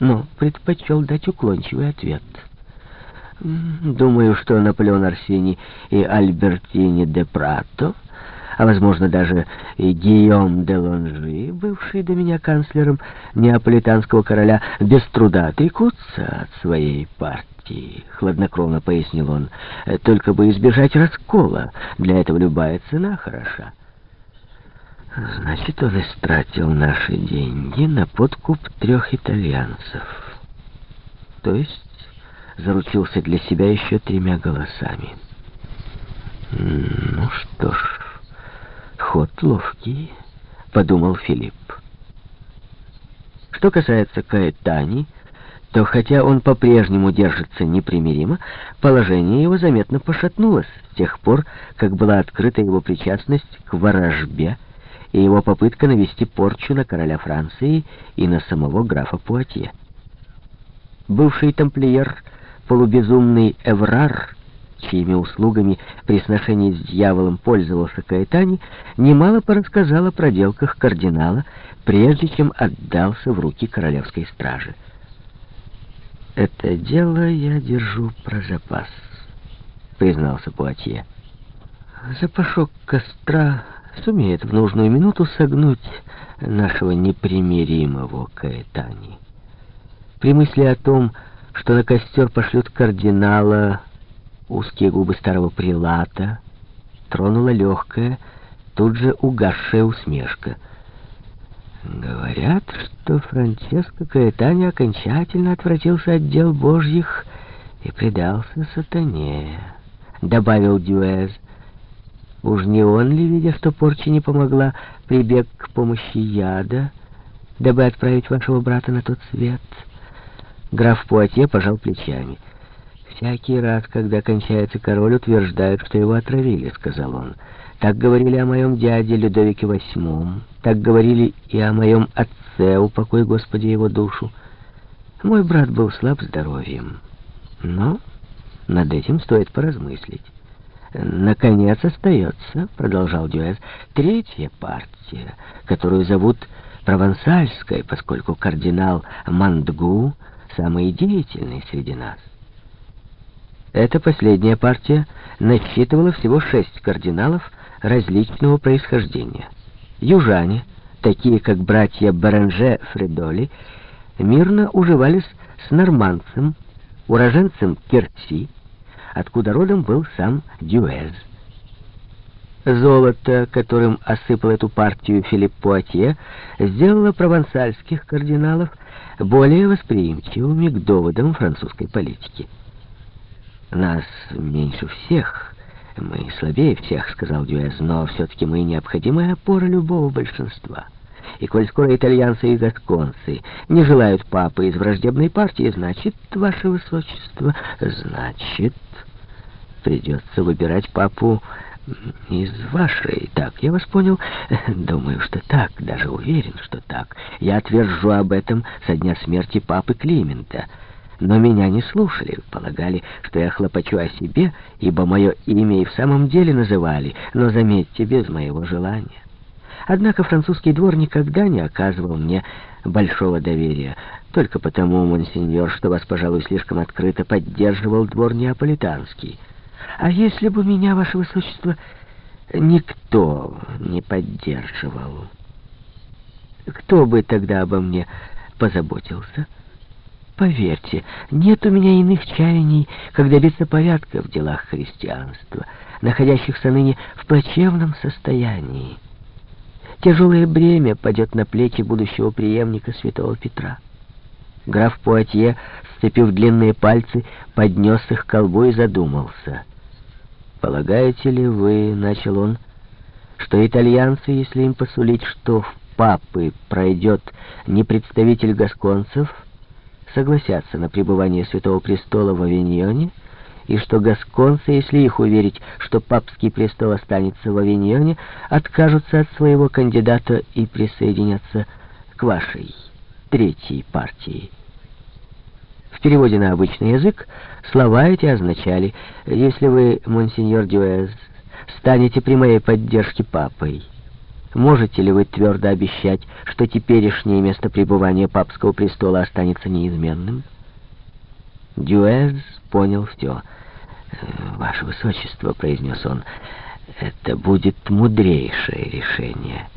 но предпочел дать уклончивый ответ. Думаю, что Наполеон Арсений и Альбертини де Прато, а, возможно, даже и Гийом де Лонжи, бывший до меня канцлером неаполитанского короля, без труда отрекутся от своей партии, — хладнокровно пояснил он, — только бы избежать раскола. Для этого любая цена хороша. Значит, он истратил наши деньги на подкуп трех итальянцев. То есть заручился для себя еще тремя голосами. Ну что ж, ход ловкий, подумал Филипп. Что касается Каэтани, то хотя он по-прежнему держится непримиримо, положение его заметно пошатнулось с тех пор, как была открыта его причастность к ворожбе и его попытка навести порчу на короля Франции и на самого графа Пуатье. Бывший тамплиер, полубезумный Эврар, чьими услугами при сношении с дьяволом пользовался Каэтани, немало порассказал о проделках кардинала, прежде чем отдался в руки королевской стражи. «Это дело я держу про запас», — признался Пуатье. «Запашок костра сумеет в нужную минуту согнуть нашего непримиримого Каэтани. При мысли о том, что на костер пошлют кардинала, узкие губы старого прилата, тронула легкая, тут же угасшая усмешка. Говорят, что Франческо Каэтани окончательно отвратился от дел божьих и предался сатане, добавил Дюэз. Уж не он ли, видя, что порча не помогла, прибег к помощи яда, дабы отправить вашего брата на тот свет? Граф Пуатье пожал плечами. «Всякий раз, когда кончается король, утверждают, что его отравили», — сказал он. «Так говорили о моем дяде Людовике VIII, так говорили и о моем отце, упокой Господи его душу. Мой брат был слаб здоровьем, но над этим стоит поразмыслить». «Наконец остается», — продолжал Дюэс, — «третья партия, которую зовут Провансальской, поскольку кардинал Мандгу самый деятельный среди нас». Эта последняя партия насчитывала всего шесть кардиналов различного происхождения. Южане, такие как братья Баранже Фредоли, мирно уживались с нормандцем, уроженцем Керти, откуда родом был сам Дюэз. Золото, которым осыпал эту партию Филипп Пуатье, сделало провансальских кардиналов более восприимчивыми к доводам французской политики. «Нас меньше всех, мы слабее всех», — сказал Дюэз, «но все-таки мы необходимая опора любого большинства». И коль скоро итальянцы и гасконцы не желают папы из враждебной партии, значит, ваше высочество, значит, придется выбирать папу из вашей. Так, я вас понял. Думаю, что так, даже уверен, что так. Я отвержу об этом со дня смерти папы Климента. Но меня не слушали, полагали, что я хлопочу о себе, ибо мое имя и в самом деле называли, но, заметьте, без моего желания. Однако французский двор никогда не оказывал мне большого доверия, только потому, монсеньор, что вас, пожалуй, слишком открыто поддерживал двор неаполитанский. А если бы меня, ваше высочество, никто не поддерживал, кто бы тогда обо мне позаботился? Поверьте, нет у меня иных чаяний, как добиться порядка в делах христианства, находящихся ныне в плачевном состоянии. Тяжелое бремя падет на плечи будущего преемника святого Петра. Граф Пуатье, сцепив длинные пальцы, поднес их к колбу и задумался. «Полагаете ли вы, — начал он, — что итальянцы, если им посулить, что в папы пройдет не представитель гасконцев, согласятся на пребывание Святого Престола в Авиньоне, и что гасконцы, если их уверить, что папский престол останется в Авиньоне, откажутся от своего кандидата и присоединятся к вашей третьей партии. В переводе на обычный язык слова эти означали «Если вы, монсеньор Дюэз, станете при моей поддержке папой, Можете ли вы твердо обещать, что теперешнее место пребывания папского престола останется неизменным? Дюэз понял все. «Э, «Ваше Высочество», — произнес он, — «это будет мудрейшее решение».